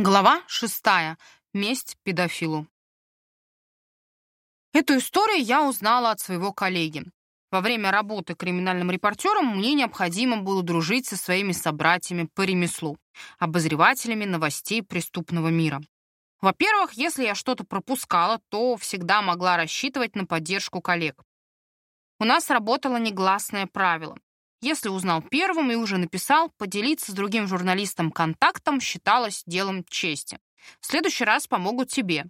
Глава шестая. Месть педофилу. Эту историю я узнала от своего коллеги. Во время работы криминальным репортером мне необходимо было дружить со своими собратьями по ремеслу, обозревателями новостей преступного мира. Во-первых, если я что-то пропускала, то всегда могла рассчитывать на поддержку коллег. У нас работало негласное правило. Если узнал первым и уже написал, поделиться с другим журналистом контактом считалось делом чести. В следующий раз помогут тебе.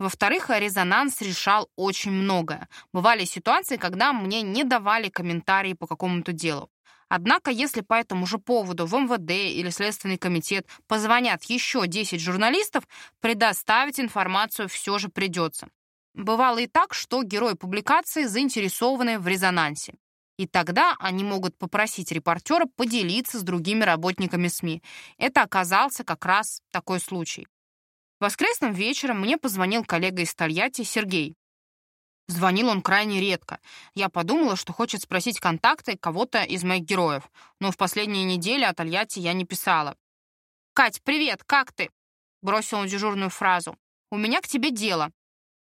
Во-вторых, резонанс решал очень многое. Бывали ситуации, когда мне не давали комментарии по какому-то делу. Однако, если по этому же поводу в МВД или Следственный комитет позвонят еще 10 журналистов, предоставить информацию все же придется. Бывало и так, что герои публикации заинтересованы в резонансе. И тогда они могут попросить репортера поделиться с другими работниками СМИ. Это оказался как раз такой случай. Воскресным вечером мне позвонил коллега из Тольятти Сергей. Звонил он крайне редко. Я подумала, что хочет спросить контакты кого-то из моих героев, но в последние недели о Тольятти я не писала. «Кать, привет, как ты?» — бросил он дежурную фразу. «У меня к тебе дело».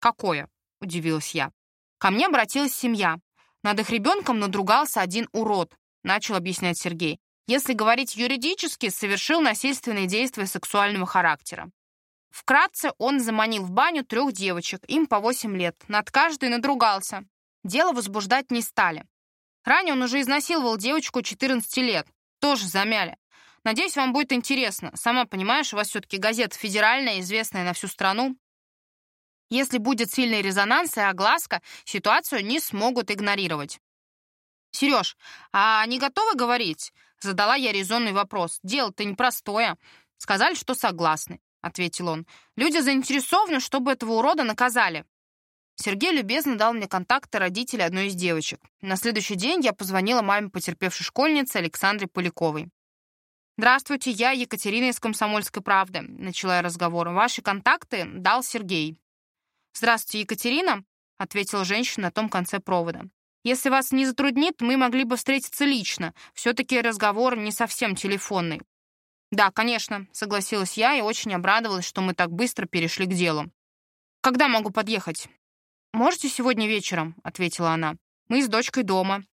«Какое?» — удивилась я. Ко мне обратилась семья. Над их ребенком надругался один урод, начал объяснять Сергей. Если говорить юридически, совершил насильственные действия сексуального характера. Вкратце он заманил в баню трех девочек, им по 8 лет. Над каждой надругался. Дело возбуждать не стали. Ранее он уже изнасиловал девочку 14 лет. Тоже замяли. Надеюсь, вам будет интересно. Сама понимаешь, у вас все-таки газета федеральная, известная на всю страну. Если будет сильный резонанс и огласка, ситуацию не смогут игнорировать. «Сереж, а они готовы говорить?» Задала я резонный вопрос. «Дело-то непростое». «Сказали, что согласны», — ответил он. «Люди заинтересованы, чтобы этого урода наказали». Сергей любезно дал мне контакты родителей одной из девочек. На следующий день я позвонила маме потерпевшей школьницы Александре Поляковой. «Здравствуйте, я Екатерина из «Комсомольской правды», — начала я разговор. «Ваши контакты дал Сергей». «Здравствуйте, Екатерина», — ответила женщина на том конце провода. «Если вас не затруднит, мы могли бы встретиться лично. Все-таки разговор не совсем телефонный». «Да, конечно», — согласилась я и очень обрадовалась, что мы так быстро перешли к делу. «Когда могу подъехать?» «Можете сегодня вечером», — ответила она. «Мы с дочкой дома».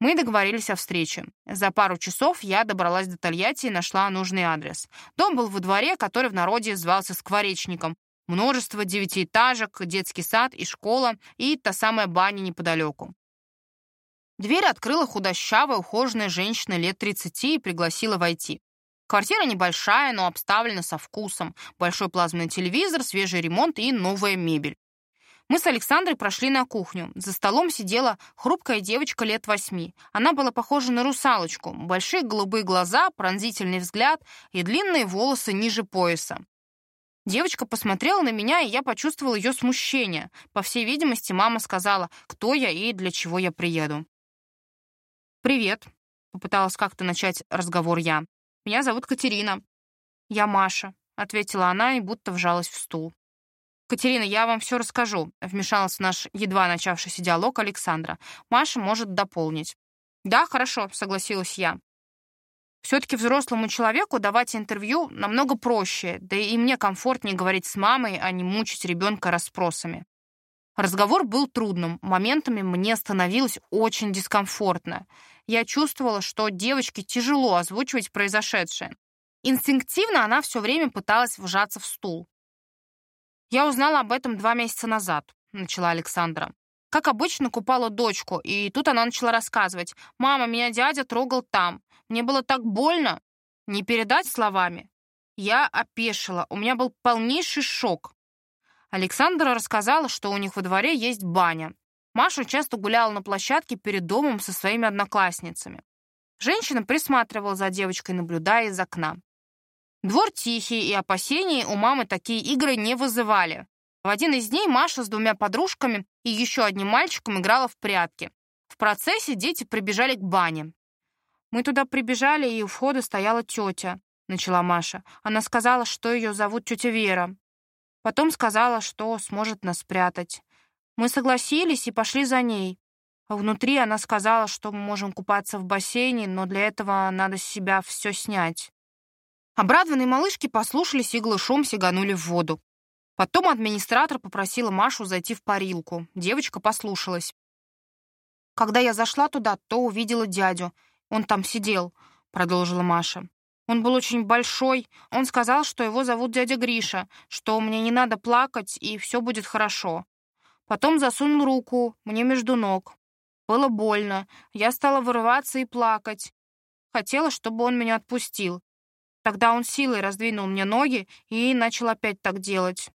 Мы договорились о встрече. За пару часов я добралась до Тольятти и нашла нужный адрес. Дом был во дворе, который в народе звался Скворечником, Множество девятиэтажек, детский сад и школа, и та самая баня неподалеку. Дверь открыла худощавая, ухоженная женщина лет 30 и пригласила войти. Квартира небольшая, но обставлена со вкусом. Большой плазменный телевизор, свежий ремонт и новая мебель. Мы с Александрой прошли на кухню. За столом сидела хрупкая девочка лет восьми. Она была похожа на русалочку. Большие голубые глаза, пронзительный взгляд и длинные волосы ниже пояса. Девочка посмотрела на меня, и я почувствовал ее смущение. По всей видимости, мама сказала, кто я и для чего я приеду. «Привет», — попыталась как-то начать разговор я. «Меня зовут Катерина». «Я Маша», — ответила она и будто вжалась в стул. «Катерина, я вам все расскажу», — вмешалась в наш едва начавшийся диалог Александра. «Маша может дополнить». «Да, хорошо», — согласилась я. Все-таки взрослому человеку давать интервью намного проще, да и мне комфортнее говорить с мамой, а не мучить ребенка расспросами. Разговор был трудным, моментами мне становилось очень дискомфортно. Я чувствовала, что девочке тяжело озвучивать произошедшее. Инстинктивно она все время пыталась вжаться в стул. «Я узнала об этом два месяца назад», — начала Александра. Как обычно, купала дочку, и тут она начала рассказывать. «Мама, меня дядя трогал там. Мне было так больно. Не передать словами». Я опешила. У меня был полнейший шок. Александра рассказала, что у них во дворе есть баня. Маша часто гуляла на площадке перед домом со своими одноклассницами. Женщина присматривала за девочкой, наблюдая из окна. Двор тихий, и опасений у мамы такие игры не вызывали. В один из дней Маша с двумя подружками и еще одним мальчиком играла в прятки. В процессе дети прибежали к бане. «Мы туда прибежали, и у входа стояла тетя», — начала Маша. «Она сказала, что ее зовут тетя Вера. Потом сказала, что сможет нас спрятать. Мы согласились и пошли за ней. А внутри она сказала, что мы можем купаться в бассейне, но для этого надо с себя все снять. Обрадованные малышки послушались и глышом сиганули в воду. Потом администратор попросила Машу зайти в парилку. Девочка послушалась. Когда я зашла туда, то увидела дядю. Он там сидел, продолжила Маша. Он был очень большой. Он сказал, что его зовут дядя Гриша, что мне не надо плакать, и все будет хорошо. Потом засунул руку мне между ног. Было больно. Я стала вырываться и плакать. Хотела, чтобы он меня отпустил. Тогда он силой раздвинул мне ноги и начал опять так делать.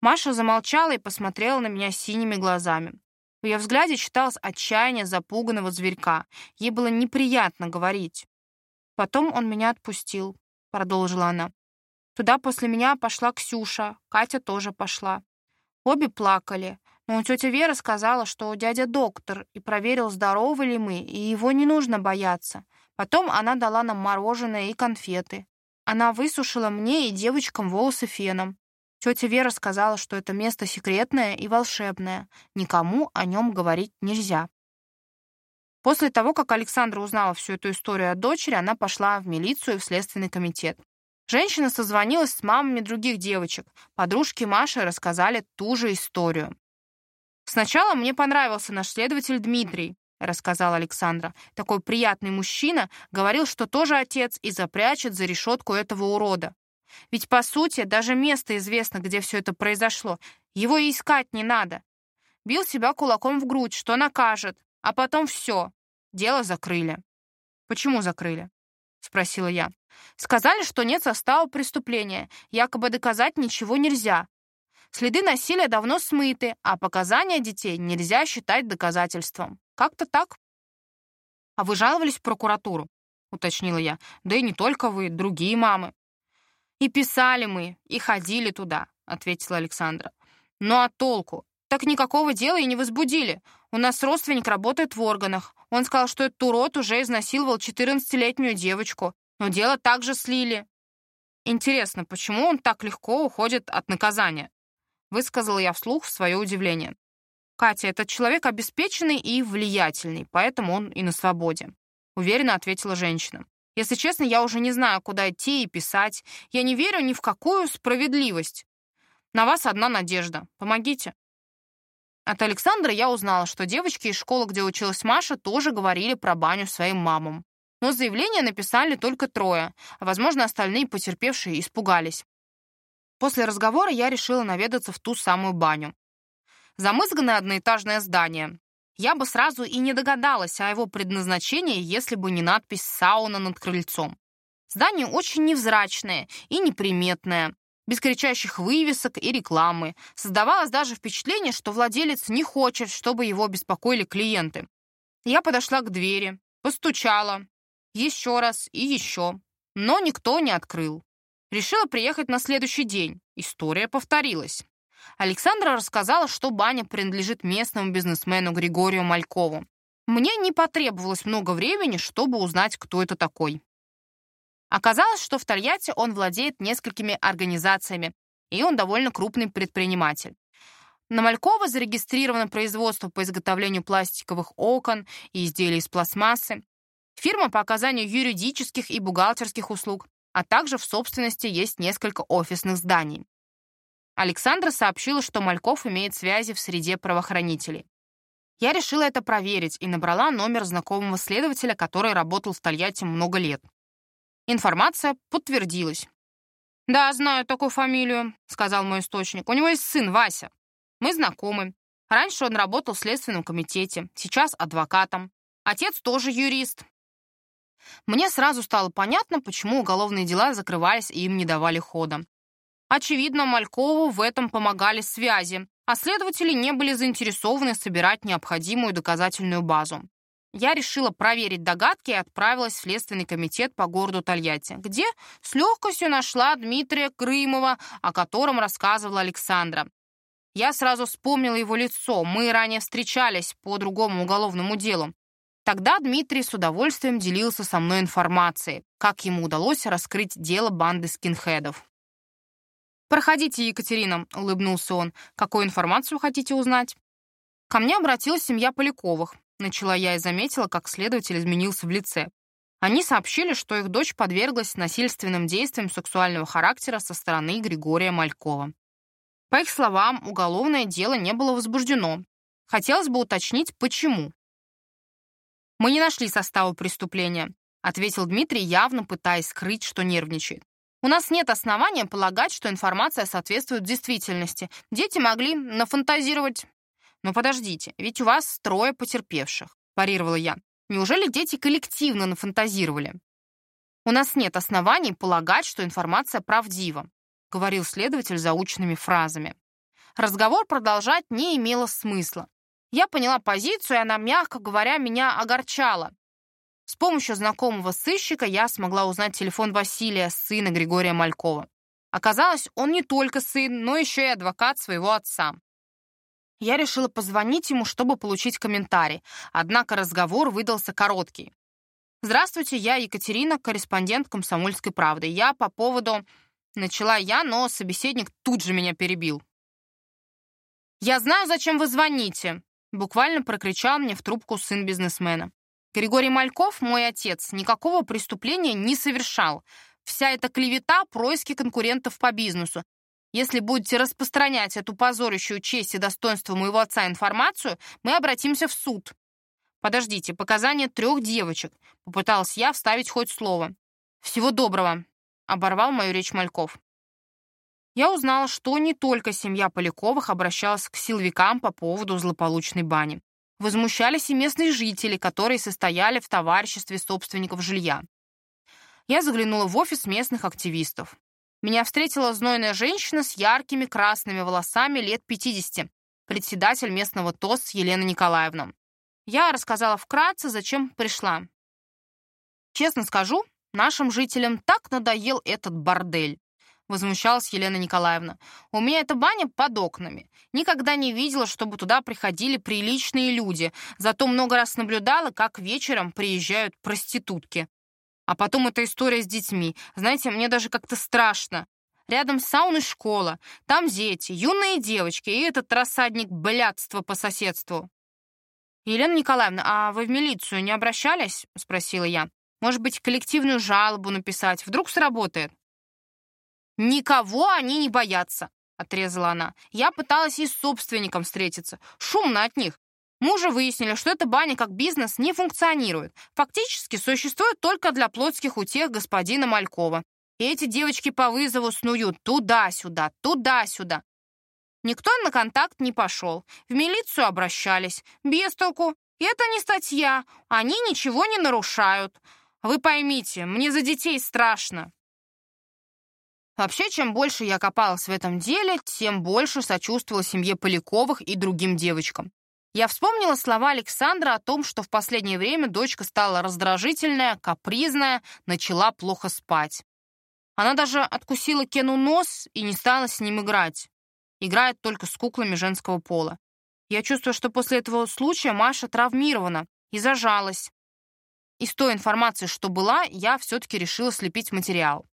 Маша замолчала и посмотрела на меня синими глазами. В ее взгляде читалось отчаяние запуганного зверька. Ей было неприятно говорить. «Потом он меня отпустил», — продолжила она. «Туда после меня пошла Ксюша, Катя тоже пошла. Обе плакали, но тетя Вера сказала, что дядя доктор и проверил, здоровы ли мы, и его не нужно бояться. Потом она дала нам мороженое и конфеты. Она высушила мне и девочкам волосы феном. Тетя Вера сказала, что это место секретное и волшебное. Никому о нем говорить нельзя. После того, как Александра узнала всю эту историю от дочери, она пошла в милицию и в следственный комитет. Женщина созвонилась с мамами других девочек. Подружки Маши рассказали ту же историю. «Сначала мне понравился наш следователь Дмитрий», — рассказала Александра. «Такой приятный мужчина говорил, что тоже отец и запрячет за решетку этого урода. Ведь, по сути, даже место известно, где все это произошло. Его и искать не надо. Бил себя кулаком в грудь, что накажет. А потом все. Дело закрыли. Почему закрыли? Спросила я. Сказали, что нет состава преступления. Якобы доказать ничего нельзя. Следы насилия давно смыты, а показания детей нельзя считать доказательством. Как-то так. А вы жаловались в прокуратуру? Уточнила я. Да и не только вы, другие мамы. «И писали мы, и ходили туда», — ответила Александра. «Ну а толку? Так никакого дела и не возбудили. У нас родственник работает в органах. Он сказал, что этот урод уже изнасиловал 14-летнюю девочку. Но дело также слили. Интересно, почему он так легко уходит от наказания?» Высказала я вслух свое удивление. «Катя, этот человек обеспеченный и влиятельный, поэтому он и на свободе», — уверенно ответила женщина. Если честно, я уже не знаю, куда идти и писать. Я не верю ни в какую справедливость. На вас одна надежда. Помогите. От Александра я узнала, что девочки из школы, где училась Маша, тоже говорили про баню своим мамам. Но заявление написали только трое, а, возможно, остальные потерпевшие испугались. После разговора я решила наведаться в ту самую баню. Замызганное одноэтажное здание, я бы сразу и не догадалась о его предназначении, если бы не надпись «Сауна» над крыльцом. Здание очень невзрачное и неприметное, без кричащих вывесок и рекламы. Создавалось даже впечатление, что владелец не хочет, чтобы его беспокоили клиенты. Я подошла к двери, постучала. Еще раз и еще. Но никто не открыл. Решила приехать на следующий день. История повторилась. Александра рассказала, что баня принадлежит местному бизнесмену Григорию Малькову. Мне не потребовалось много времени, чтобы узнать, кто это такой. Оказалось, что в Тольятти он владеет несколькими организациями, и он довольно крупный предприниматель. На Малькова зарегистрировано производство по изготовлению пластиковых окон и изделий из пластмассы, фирма по оказанию юридических и бухгалтерских услуг, а также в собственности есть несколько офисных зданий. Александра сообщила, что Мальков имеет связи в среде правоохранителей. Я решила это проверить и набрала номер знакомого следователя, который работал в Тольятти много лет. Информация подтвердилась. «Да, знаю такую фамилию», — сказал мой источник. «У него есть сын Вася. Мы знакомы. Раньше он работал в Следственном комитете, сейчас адвокатом. Отец тоже юрист. Мне сразу стало понятно, почему уголовные дела закрывались и им не давали хода. Очевидно, Малькову в этом помогали связи, а следователи не были заинтересованы собирать необходимую доказательную базу. Я решила проверить догадки и отправилась в Следственный комитет по городу Тольятти, где с легкостью нашла Дмитрия Крымова, о котором рассказывала Александра. Я сразу вспомнила его лицо, мы ранее встречались по другому уголовному делу. Тогда Дмитрий с удовольствием делился со мной информацией, как ему удалось раскрыть дело банды скинхедов. «Проходите, Екатерина», — улыбнулся он. «Какую информацию хотите узнать?» Ко мне обратилась семья Поляковых. Начала я и заметила, как следователь изменился в лице. Они сообщили, что их дочь подверглась насильственным действиям сексуального характера со стороны Григория Малькова. По их словам, уголовное дело не было возбуждено. Хотелось бы уточнить, почему. «Мы не нашли состава преступления», ответил Дмитрий, явно пытаясь скрыть, что нервничает. У нас нет основания полагать, что информация соответствует действительности. Дети могли нафантазировать. Но подождите, ведь у вас трое потерпевших, парировала я. Неужели дети коллективно нафантазировали? У нас нет оснований полагать, что информация правдива, говорил следователь заученными фразами. Разговор продолжать не имело смысла. Я поняла позицию, и она, мягко говоря, меня огорчала. С помощью знакомого сыщика я смогла узнать телефон Василия, сына Григория Малькова. Оказалось, он не только сын, но еще и адвокат своего отца. Я решила позвонить ему, чтобы получить комментарий, однако разговор выдался короткий. «Здравствуйте, я Екатерина, корреспондент «Комсомольской правды». Я по поводу...» Начала я, но собеседник тут же меня перебил. «Я знаю, зачем вы звоните!» Буквально прокричал мне в трубку сын бизнесмена. Григорий Мальков, мой отец, никакого преступления не совершал. Вся эта клевета — происки конкурентов по бизнесу. Если будете распространять эту позорящую честь и достоинство моего отца информацию, мы обратимся в суд. Подождите, показания трех девочек. Попыталась я вставить хоть слово. Всего доброго. Оборвал мою речь Мальков. Я узнала, что не только семья Поляковых обращалась к силовикам по поводу злополучной бани. Возмущались и местные жители, которые состояли в товариществе собственников жилья. Я заглянула в офис местных активистов. Меня встретила знойная женщина с яркими красными волосами лет 50, председатель местного ТОС Елена Николаевна. Я рассказала вкратце, зачем пришла. Честно скажу, нашим жителям так надоел этот бордель. — возмущалась Елена Николаевна. «У меня эта баня под окнами. Никогда не видела, чтобы туда приходили приличные люди, зато много раз наблюдала, как вечером приезжают проститутки. А потом эта история с детьми. Знаете, мне даже как-то страшно. Рядом сауна школа, там дети, юные девочки и этот рассадник блядства по соседству». «Елена Николаевна, а вы в милицию не обращались?» — спросила я. «Может быть, коллективную жалобу написать? Вдруг сработает?» «Никого они не боятся», — отрезала она. «Я пыталась и с собственником встретиться. Шумно от них. Мы уже выяснили, что эта баня как бизнес не функционирует. Фактически существует только для плотских утех господина Малькова. И эти девочки по вызову снуют туда-сюда, туда-сюда. Никто на контакт не пошел. В милицию обращались. Без толку. Это не статья. Они ничего не нарушают. Вы поймите, мне за детей страшно. Вообще, чем больше я копалась в этом деле, тем больше сочувствовала семье Поляковых и другим девочкам. Я вспомнила слова Александра о том, что в последнее время дочка стала раздражительная, капризная, начала плохо спать. Она даже откусила Кену нос и не стала с ним играть. Играет только с куклами женского пола. Я чувствую, что после этого случая Маша травмирована и зажалась. Из той информации, что была, я все-таки решила слепить материал.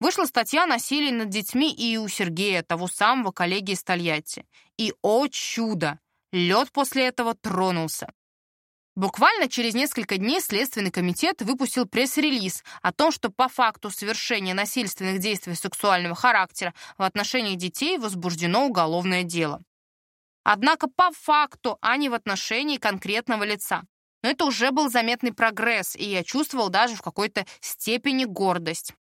Вышла статья о насилии над детьми и у Сергея, того самого коллеги из Тольятти. И, о чудо, лед после этого тронулся. Буквально через несколько дней Следственный комитет выпустил пресс-релиз о том, что по факту совершения насильственных действий сексуального характера в отношении детей возбуждено уголовное дело. Однако по факту, а не в отношении конкретного лица. Но это уже был заметный прогресс, и я чувствовал даже в какой-то степени гордость.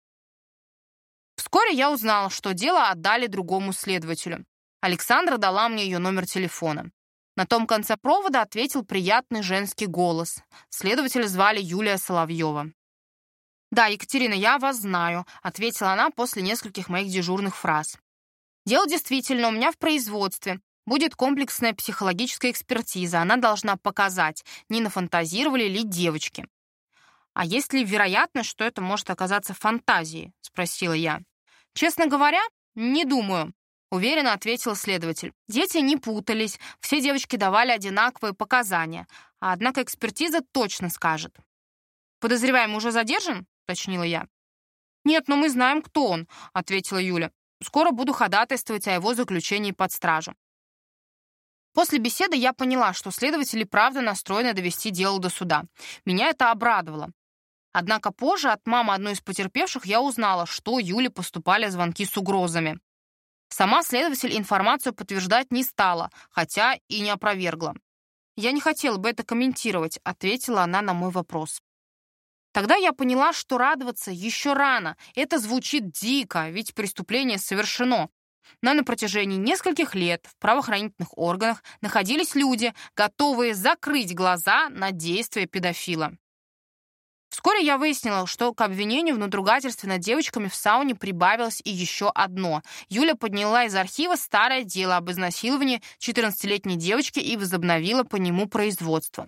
Вскоре я узнала, что дело отдали другому следователю. Александра дала мне ее номер телефона. На том конце провода ответил приятный женский голос. Следователя звали Юлия Соловьева. «Да, Екатерина, я вас знаю», — ответила она после нескольких моих дежурных фраз. «Дело действительно у меня в производстве. Будет комплексная психологическая экспертиза. Она должна показать, не нафантазировали ли девочки. «А есть ли вероятность, что это может оказаться фантазией?» — спросила я. «Честно говоря, не думаю», — уверенно ответил следователь. Дети не путались, все девочки давали одинаковые показания, однако экспертиза точно скажет. «Подозреваемый уже задержан?» — уточнила я. «Нет, но мы знаем, кто он», — ответила Юля. «Скоро буду ходатайствовать о его заключении под стражу». После беседы я поняла, что следователи правда настроены довести дело до суда. Меня это обрадовало. Однако позже от мамы одной из потерпевших я узнала, что Юле поступали звонки с угрозами. Сама следователь информацию подтверждать не стала, хотя и не опровергла. «Я не хотела бы это комментировать», — ответила она на мой вопрос. Тогда я поняла, что радоваться еще рано. Это звучит дико, ведь преступление совершено. Но на протяжении нескольких лет в правоохранительных органах находились люди, готовые закрыть глаза на действия педофила. Вскоре я выяснила, что к обвинению в надругательстве над девочками в сауне прибавилось и еще одно. Юля подняла из архива старое дело об изнасиловании 14-летней девочки и возобновила по нему производство.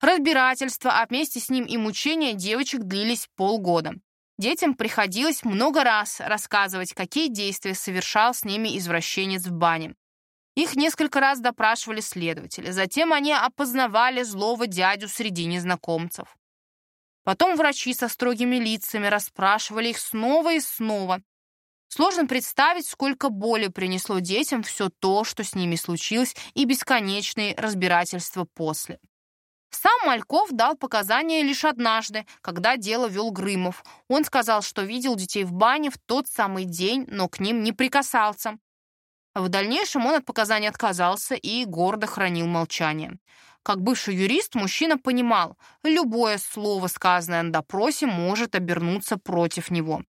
Разбирательство, а вместе с ним и мучения девочек длились полгода. Детям приходилось много раз рассказывать, какие действия совершал с ними извращенец в бане. Их несколько раз допрашивали следователи. Затем они опознавали злого дядю среди незнакомцев. Потом врачи со строгими лицами расспрашивали их снова и снова. Сложно представить, сколько боли принесло детям все то, что с ними случилось, и бесконечные разбирательства после. Сам Мальков дал показания лишь однажды, когда дело вел Грымов. Он сказал, что видел детей в бане в тот самый день, но к ним не прикасался. В дальнейшем он от показаний отказался и гордо хранил молчание. Как бывший юрист, мужчина понимал, любое слово, сказанное на допросе, может обернуться против него.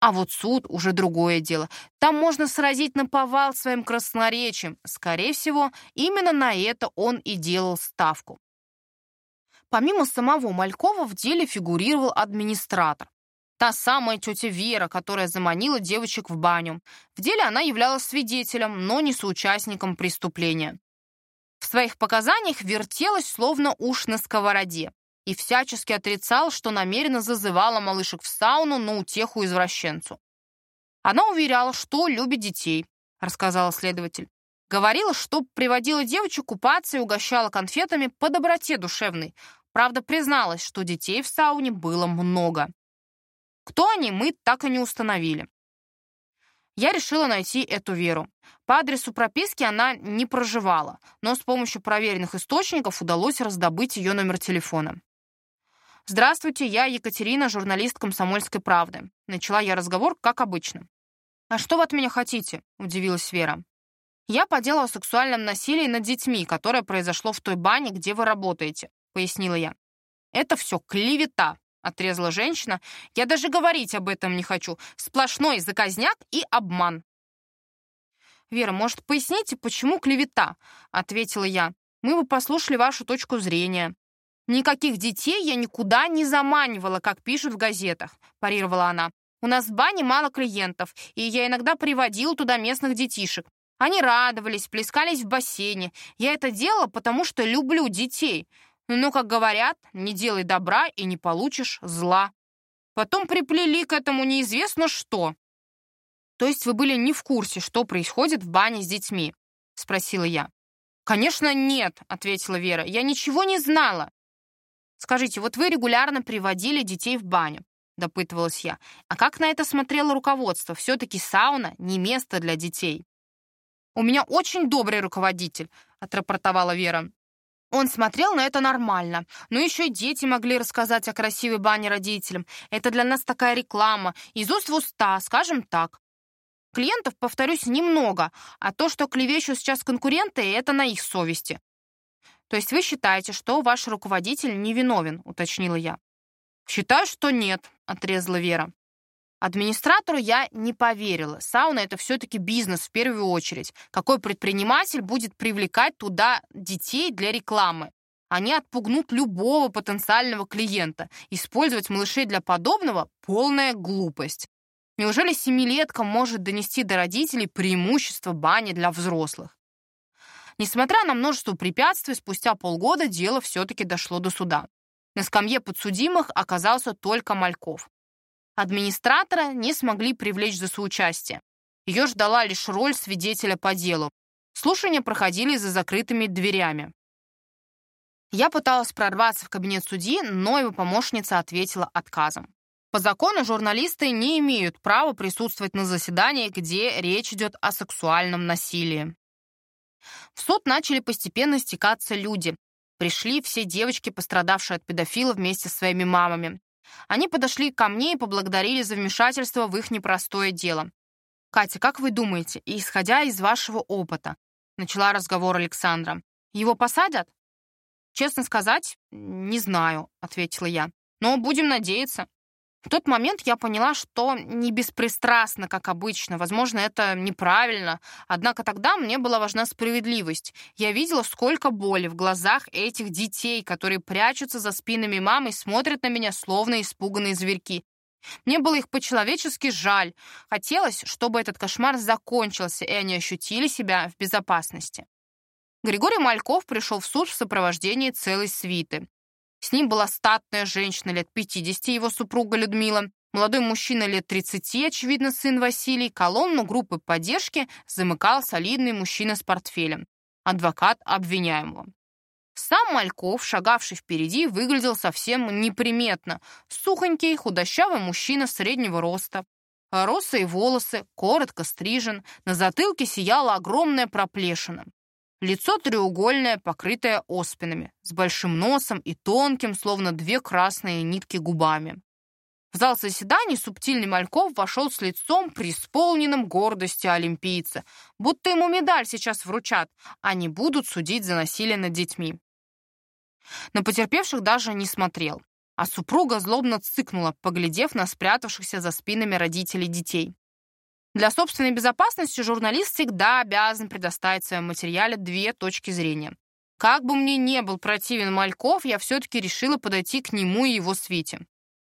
А вот суд уже другое дело. Там можно сразить на повал своим красноречием. Скорее всего, именно на это он и делал ставку. Помимо самого Малькова в деле фигурировал администратор. Та самая тетя Вера, которая заманила девочек в баню. В деле она являлась свидетелем, но не соучастником преступления. Своих показаниях вертелась словно уж на сковороде и всячески отрицал, что намеренно зазывала малышек в сауну на утеху извращенцу. Она уверяла, что любит детей, рассказала следователь. Говорила, что приводила девочек купаться и угощала конфетами по доброте душевной. Правда, призналась, что детей в сауне было много. Кто они, мы так и не установили. Я решила найти эту Веру. По адресу прописки она не проживала, но с помощью проверенных источников удалось раздобыть ее номер телефона. «Здравствуйте, я Екатерина, журналист «Комсомольской правды». Начала я разговор, как обычно. «А что вы от меня хотите?» — удивилась Вера. «Я по делу о сексуальном насилии над детьми, которое произошло в той бане, где вы работаете», — пояснила я. «Это все клевета», — отрезала женщина. «Я даже говорить об этом не хочу. Сплошной заказняк и обман». «Вера, может, поясните, почему клевета?» — ответила я. «Мы бы послушали вашу точку зрения». «Никаких детей я никуда не заманивала, как пишут в газетах», — парировала она. «У нас в бане мало клиентов, и я иногда приводила туда местных детишек. Они радовались, плескались в бассейне. Я это делала, потому что люблю детей. Но, как говорят, не делай добра и не получишь зла. Потом приплели к этому неизвестно что. «То есть вы были не в курсе, что происходит в бане с детьми?» — спросила я. «Конечно, нет», — ответила Вера. «Я ничего не знала». «Скажите, вот вы регулярно приводили детей в баню», — допытывалась я. «А как на это смотрело руководство? Все-таки сауна — не место для детей». «У меня очень добрый руководитель», — отрапортовала Вера. Он смотрел на это нормально. Но еще и дети могли рассказать о красивой бане родителям. Это для нас такая реклама. Из уст в уста, скажем так. Клиентов, повторюсь, немного, а то, что клевещут сейчас конкуренты, это на их совести. То есть вы считаете, что ваш руководитель невиновен, уточнила я. Считаю, что нет, отрезала Вера. Администратору я не поверила. Сауна — это все-таки бизнес в первую очередь. Какой предприниматель будет привлекать туда детей для рекламы? Они отпугнут любого потенциального клиента. Использовать малышей для подобного — полная глупость. Неужели семилетка может донести до родителей преимущество бани для взрослых? Несмотря на множество препятствий, спустя полгода дело все-таки дошло до суда. На скамье подсудимых оказался только Мальков. Администратора не смогли привлечь за соучастие. Ее ждала лишь роль свидетеля по делу. Слушания проходили за закрытыми дверями. Я пыталась прорваться в кабинет судьи, но его помощница ответила отказом. По закону журналисты не имеют права присутствовать на заседании, где речь идет о сексуальном насилии. В суд начали постепенно стекаться люди. Пришли все девочки, пострадавшие от педофила вместе с своими мамами. Они подошли ко мне и поблагодарили за вмешательство в их непростое дело. «Катя, как вы думаете, исходя из вашего опыта?» — начала разговор Александра. «Его посадят?» «Честно сказать, не знаю», — ответила я. «Но будем надеяться». В тот момент я поняла, что не беспристрастно, как обычно. Возможно, это неправильно. Однако тогда мне была важна справедливость. Я видела, сколько боли в глазах этих детей, которые прячутся за спинами мамы и смотрят на меня, словно испуганные зверьки. Мне было их по-человечески жаль. Хотелось, чтобы этот кошмар закончился, и они ощутили себя в безопасности. Григорий Мальков пришел в суд в сопровождении целой свиты. С ним была статная женщина лет 50, его супруга Людмила, молодой мужчина лет 30, очевидно, сын Василий, колонну группы поддержки замыкал солидный мужчина с портфелем, адвокат обвиняемого. Сам Мальков, шагавший впереди, выглядел совсем неприметно. Сухонький, худощавый мужчина среднего роста. Росые волосы, коротко стрижен, на затылке сияла огромная проплешина. Лицо треугольное, покрытое оспинами, с большим носом и тонким, словно две красные нитки губами. В зал заседаний субтильный Мальков вошел с лицом, преисполненным гордости олимпийца, будто ему медаль сейчас вручат, а не будут судить за насилие над детьми. На потерпевших даже не смотрел, а супруга злобно цыкнула, поглядев на спрятавшихся за спинами родителей детей. Для собственной безопасности журналист всегда обязан предоставить в своем материале две точки зрения. Как бы мне не был противен Мальков, я все-таки решила подойти к нему и его свите.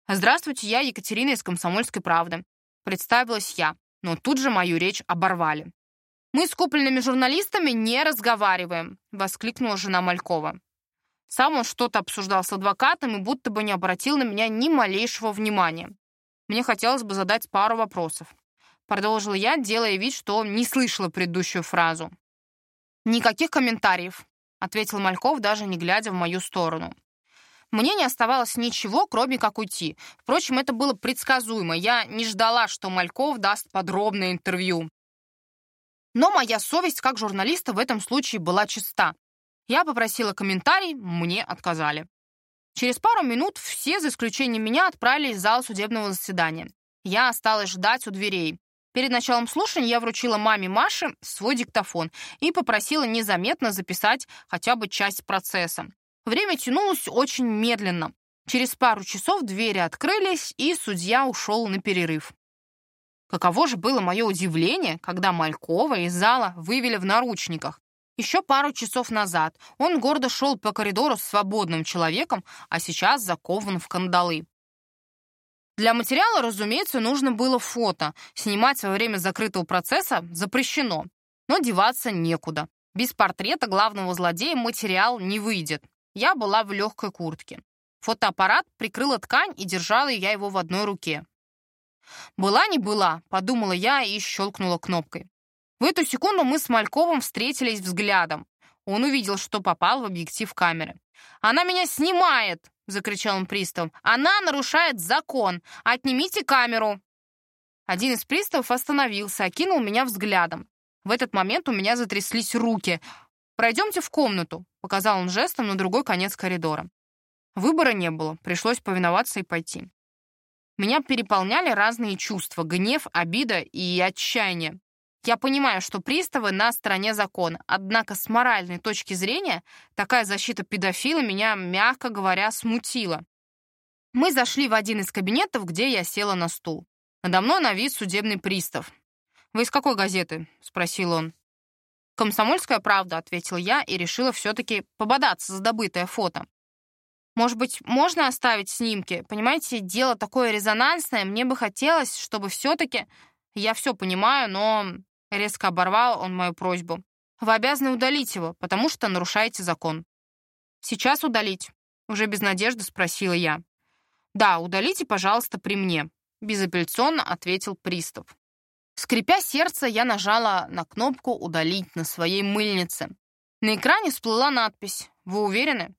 «Здравствуйте, я Екатерина из «Комсомольской правды». Представилась я, но тут же мою речь оборвали. «Мы с купленными журналистами не разговариваем», — воскликнула жена Малькова. Сам он что-то обсуждал с адвокатом и будто бы не обратил на меня ни малейшего внимания. Мне хотелось бы задать пару вопросов. Продолжила я, делая вид, что не слышала предыдущую фразу. «Никаких комментариев», — ответил Мальков, даже не глядя в мою сторону. Мне не оставалось ничего, кроме как уйти. Впрочем, это было предсказуемо. Я не ждала, что Мальков даст подробное интервью. Но моя совесть как журналиста в этом случае была чиста. Я попросила комментарий, мне отказали. Через пару минут все, за исключением меня, отправились в зал судебного заседания. Я осталась ждать у дверей. Перед началом слушания я вручила маме Маше свой диктофон и попросила незаметно записать хотя бы часть процесса. Время тянулось очень медленно. Через пару часов двери открылись, и судья ушел на перерыв. Каково же было мое удивление, когда Малькова из зала вывели в наручниках. Еще пару часов назад он гордо шел по коридору с свободным человеком, а сейчас закован в кандалы. Для материала, разумеется, нужно было фото. Снимать во время закрытого процесса запрещено. Но деваться некуда. Без портрета главного злодея материал не выйдет. Я была в легкой куртке. Фотоаппарат прикрыла ткань и держала я его в одной руке. «Была не была», — подумала я и щелкнула кнопкой. В эту секунду мы с Мальковым встретились взглядом. Он увидел, что попал в объектив камеры. «Она меня снимает!» — закричал он приставом. «Она нарушает закон! Отнимите камеру!» Один из приставов остановился, окинул меня взглядом. В этот момент у меня затряслись руки. «Пройдемте в комнату», — показал он жестом на другой конец коридора. Выбора не было, пришлось повиноваться и пойти. Меня переполняли разные чувства — гнев, обида и отчаяние. Я понимаю, что приставы на стороне закона, однако с моральной точки зрения такая защита педофила меня, мягко говоря, смутила. Мы зашли в один из кабинетов, где я села на стул. Надо мной навис судебный пристав. «Вы из какой газеты?» — спросил он. «Комсомольская правда», — ответил я и решила все-таки пободаться за добытое фото. Может быть, можно оставить снимки? Понимаете, дело такое резонансное, мне бы хотелось, чтобы все-таки... Я все понимаю, но Резко оборвал он мою просьбу. «Вы обязаны удалить его, потому что нарушаете закон». «Сейчас удалить?» — уже без надежды спросила я. «Да, удалите, пожалуйста, при мне», — безапелляционно ответил пристав. Скрипя сердце, я нажала на кнопку «Удалить» на своей мыльнице. На экране всплыла надпись «Вы уверены?»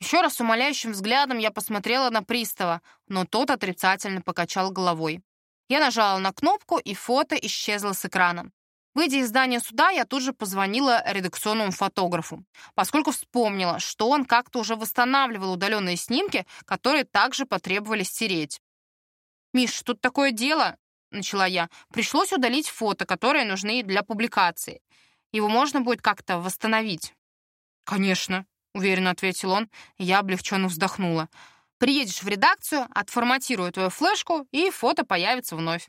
Еще раз умоляющим взглядом я посмотрела на пристава, но тот отрицательно покачал головой. Я нажала на кнопку, и фото исчезло с экрана. Выйдя из здания суда, я тут же позвонила редакционному фотографу, поскольку вспомнила, что он как-то уже восстанавливал удаленные снимки, которые также потребовали стереть. «Миш, тут такое дело», — начала я. «Пришлось удалить фото, которые нужны для публикации. Его можно будет как-то восстановить». «Конечно», — уверенно ответил он, я облегченно вздохнула. «Приедешь в редакцию, отформатирую твою флешку, и фото появится вновь».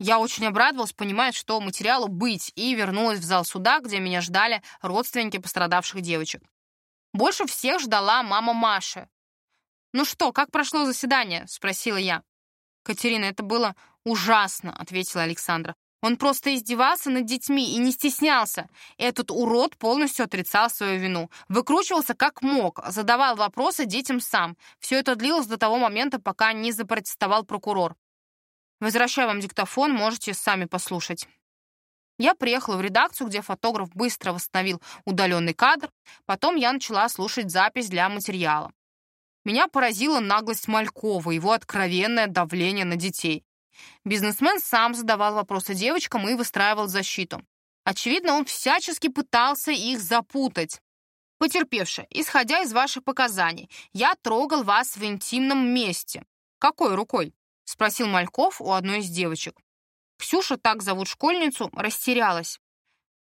Я очень обрадовалась, понимая, что материалу быть, и вернулась в зал суда, где меня ждали родственники пострадавших девочек. Больше всех ждала мама Маши. «Ну что, как прошло заседание?» — спросила я. «Катерина, это было ужасно», — ответила Александра. «Он просто издевался над детьми и не стеснялся. Этот урод полностью отрицал свою вину. Выкручивался как мог, задавал вопросы детям сам. Все это длилось до того момента, пока не запротестовал прокурор. Возвращаю вам диктофон, можете сами послушать. Я приехала в редакцию, где фотограф быстро восстановил удаленный кадр. Потом я начала слушать запись для материала. Меня поразила наглость Малькова, его откровенное давление на детей. Бизнесмен сам задавал вопросы девочкам и выстраивал защиту. Очевидно, он всячески пытался их запутать. Потерпевшая, исходя из ваших показаний, я трогал вас в интимном месте. Какой рукой? — спросил Мальков у одной из девочек. Ксюша, так зовут школьницу, растерялась.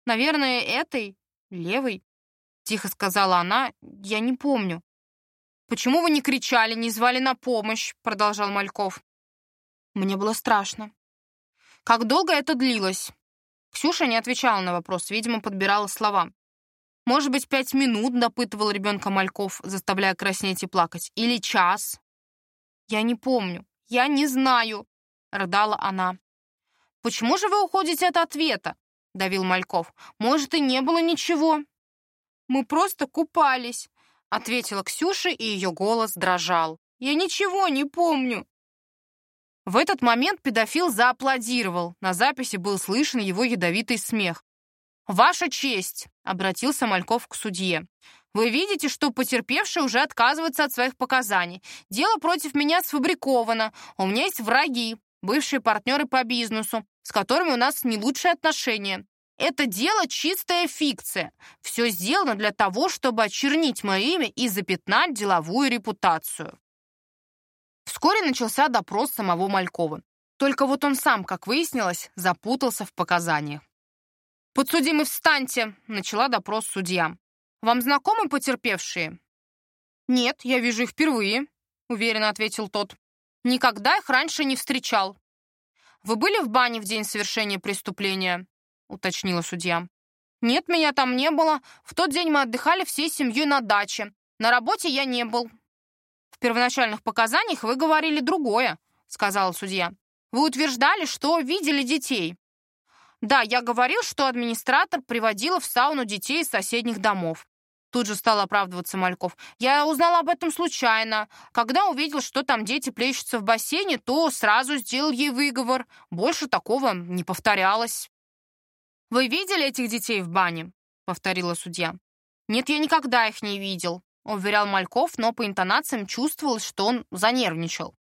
«Наверное, этой, левой», — тихо сказала она, — «я не помню». «Почему вы не кричали, не звали на помощь?» — продолжал Мальков. Мне было страшно. «Как долго это длилось?» Ксюша не отвечала на вопрос, видимо, подбирала слова. «Может быть, пять минут?» — допытывал ребенка Мальков, заставляя краснеть и плакать. «Или час?» «Я не помню. «Я не знаю», — рыдала она. «Почему же вы уходите от ответа?» — давил Мальков. «Может, и не было ничего?» «Мы просто купались», — ответила Ксюша, и ее голос дрожал. «Я ничего не помню». В этот момент педофил зааплодировал. На записи был слышен его ядовитый смех. «Ваша честь!» — обратился Мальков к судье. Вы видите, что потерпевший уже отказывается от своих показаний. Дело против меня сфабриковано. У меня есть враги, бывшие партнеры по бизнесу, с которыми у нас не лучшие отношения. Это дело чистая фикция. Все сделано для того, чтобы очернить мое имя и запятнать деловую репутацию. Вскоре начался допрос самого Малькова. Только вот он сам, как выяснилось, запутался в показаниях. «Подсудимый, встаньте!» — начала допрос судья. Вам знакомы потерпевшие?» «Нет, я вижу их впервые», — уверенно ответил тот. «Никогда их раньше не встречал». «Вы были в бане в день совершения преступления?» — уточнила судья. «Нет, меня там не было. В тот день мы отдыхали всей семьей на даче. На работе я не был». «В первоначальных показаниях вы говорили другое», — сказала судья. «Вы утверждали, что видели детей». «Да, я говорил, что администратор приводила в сауну детей из соседних домов. Тут же стал оправдываться Мальков. «Я узнал об этом случайно. Когда увидел, что там дети плещутся в бассейне, то сразу сделал ей выговор. Больше такого не повторялось». «Вы видели этих детей в бане?» — повторила судья. «Нет, я никогда их не видел», — уверял Мальков, но по интонациям чувствовалось, что он занервничал.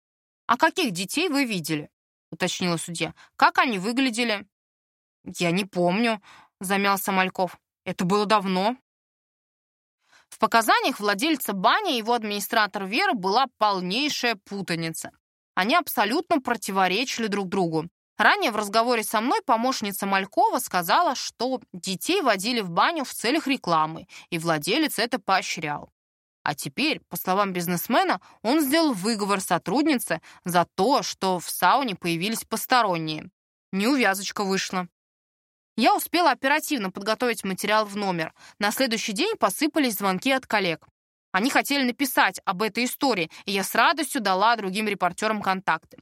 «А каких детей вы видели?» — уточнила судья. «Как они выглядели?» «Я не помню», — замялся Мальков. «Это было давно». В показаниях владельца бани и его администратор Веры была полнейшая путаница. Они абсолютно противоречили друг другу. Ранее в разговоре со мной помощница Малькова сказала, что детей водили в баню в целях рекламы, и владелец это поощрял. А теперь, по словам бизнесмена, он сделал выговор сотруднице за то, что в сауне появились посторонние. Неувязочка вышла. Я успела оперативно подготовить материал в номер. На следующий день посыпались звонки от коллег. Они хотели написать об этой истории, и я с радостью дала другим репортерам контакты.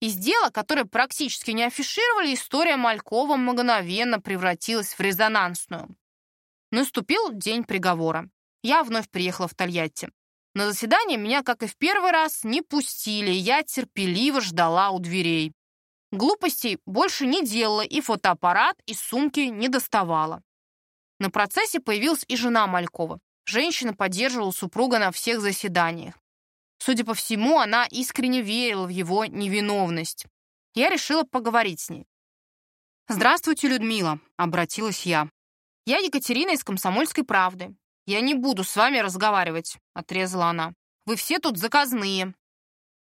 Из дела, которое практически не афишировали, история Малькова мгновенно превратилась в резонансную. Наступил день приговора. Я вновь приехала в Тольятти. На заседание меня, как и в первый раз, не пустили, я терпеливо ждала у дверей. Глупостей больше не делала и фотоаппарат из сумки не доставала. На процессе появилась и жена Малькова. Женщина поддерживала супруга на всех заседаниях. Судя по всему, она искренне верила в его невиновность. Я решила поговорить с ней. «Здравствуйте, Людмила», — обратилась я. «Я Екатерина из «Комсомольской правды». «Я не буду с вами разговаривать», — отрезала она. «Вы все тут заказные».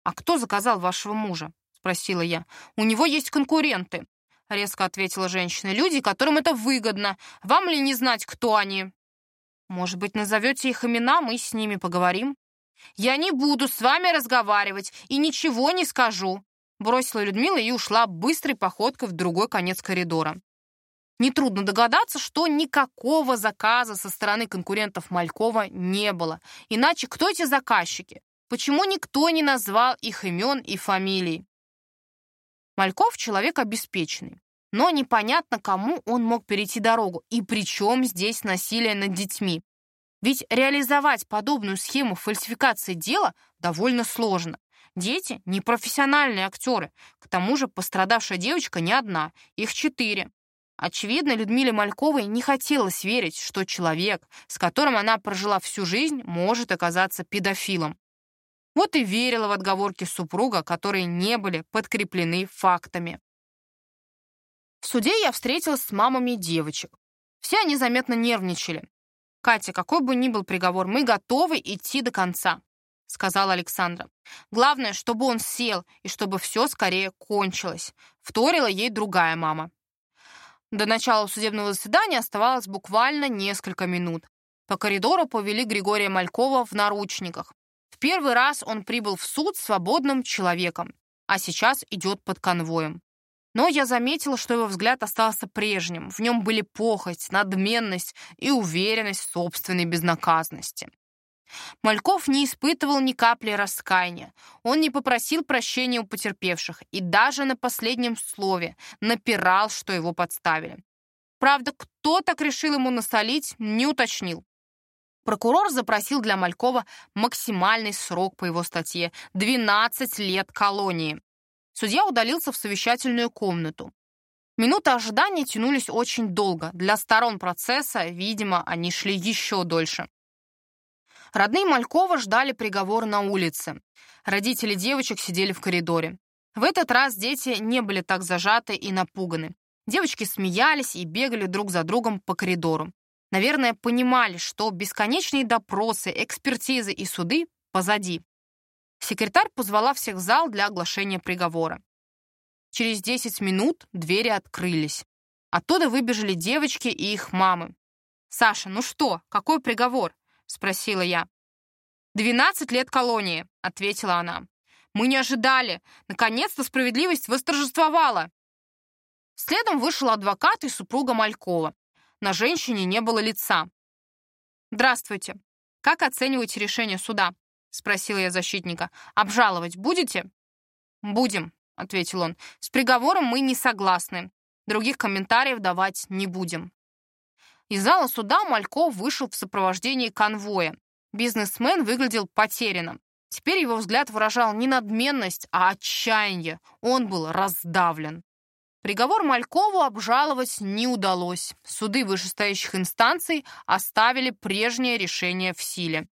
«А кто заказал вашего мужа?» — спросила я. «У него есть конкуренты», — резко ответила женщина. «Люди, которым это выгодно. Вам ли не знать, кто они?» «Может быть, назовете их имена, мы с ними поговорим?» «Я не буду с вами разговаривать и ничего не скажу», — бросила Людмила и ушла быстрой походкой в другой конец коридора. Нетрудно догадаться, что никакого заказа со стороны конкурентов Малькова не было. Иначе кто эти заказчики? Почему никто не назвал их имен и фамилий? Мальков человек обеспеченный, но непонятно, кому он мог перейти дорогу и при чем здесь насилие над детьми. Ведь реализовать подобную схему фальсификации дела довольно сложно. Дети — непрофессиональные актеры. К тому же пострадавшая девочка не одна, их четыре. Очевидно, Людмиле Мальковой не хотелось верить, что человек, с которым она прожила всю жизнь, может оказаться педофилом. Вот и верила в отговорки супруга, которые не были подкреплены фактами. В суде я встретилась с мамами девочек. Все они заметно нервничали. «Катя, какой бы ни был приговор, мы готовы идти до конца», — сказала Александра. «Главное, чтобы он сел и чтобы все скорее кончилось», — вторила ей другая мама. До начала судебного заседания оставалось буквально несколько минут. По коридору повели Григория Малькова в наручниках. В первый раз он прибыл в суд свободным человеком, а сейчас идет под конвоем. Но я заметила, что его взгляд остался прежним. В нем были похоть, надменность и уверенность в собственной безнаказанности. Мальков не испытывал ни капли раскаяния. Он не попросил прощения у потерпевших и даже на последнем слове напирал, что его подставили. Правда, кто так решил ему насолить, не уточнил. Прокурор запросил для Малькова максимальный срок по его статье — 12 лет колонии. Судья удалился в совещательную комнату. Минуты ожидания тянулись очень долго. Для сторон процесса, видимо, они шли еще дольше. Родные Малькова ждали приговор на улице. Родители девочек сидели в коридоре. В этот раз дети не были так зажаты и напуганы. Девочки смеялись и бегали друг за другом по коридору. Наверное, понимали, что бесконечные допросы, экспертизы и суды позади. Секретарь позвала всех в зал для оглашения приговора. Через 10 минут двери открылись. Оттуда выбежали девочки и их мамы. «Саша, ну что, какой приговор?» — спросила я. «Двенадцать лет колонии», — ответила она. «Мы не ожидали. Наконец-то справедливость восторжествовала». Следом вышел адвокат и супруга Малькова. На женщине не было лица. «Здравствуйте. Как оцениваете решение суда?» — спросила я защитника. «Обжаловать будете?» «Будем», — ответил он. «С приговором мы не согласны. Других комментариев давать не будем». Из зала суда Мальков вышел в сопровождении конвоя. Бизнесмен выглядел потерянным. Теперь его взгляд выражал не надменность, а отчаяние. Он был раздавлен. Приговор Малькову обжаловать не удалось. Суды вышестоящих инстанций оставили прежнее решение в силе.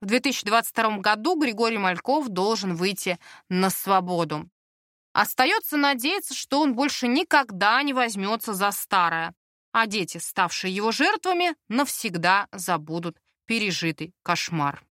В 2022 году Григорий Мальков должен выйти на свободу. Остается надеяться, что он больше никогда не возьмется за старое а дети, ставшие его жертвами, навсегда забудут пережитый кошмар.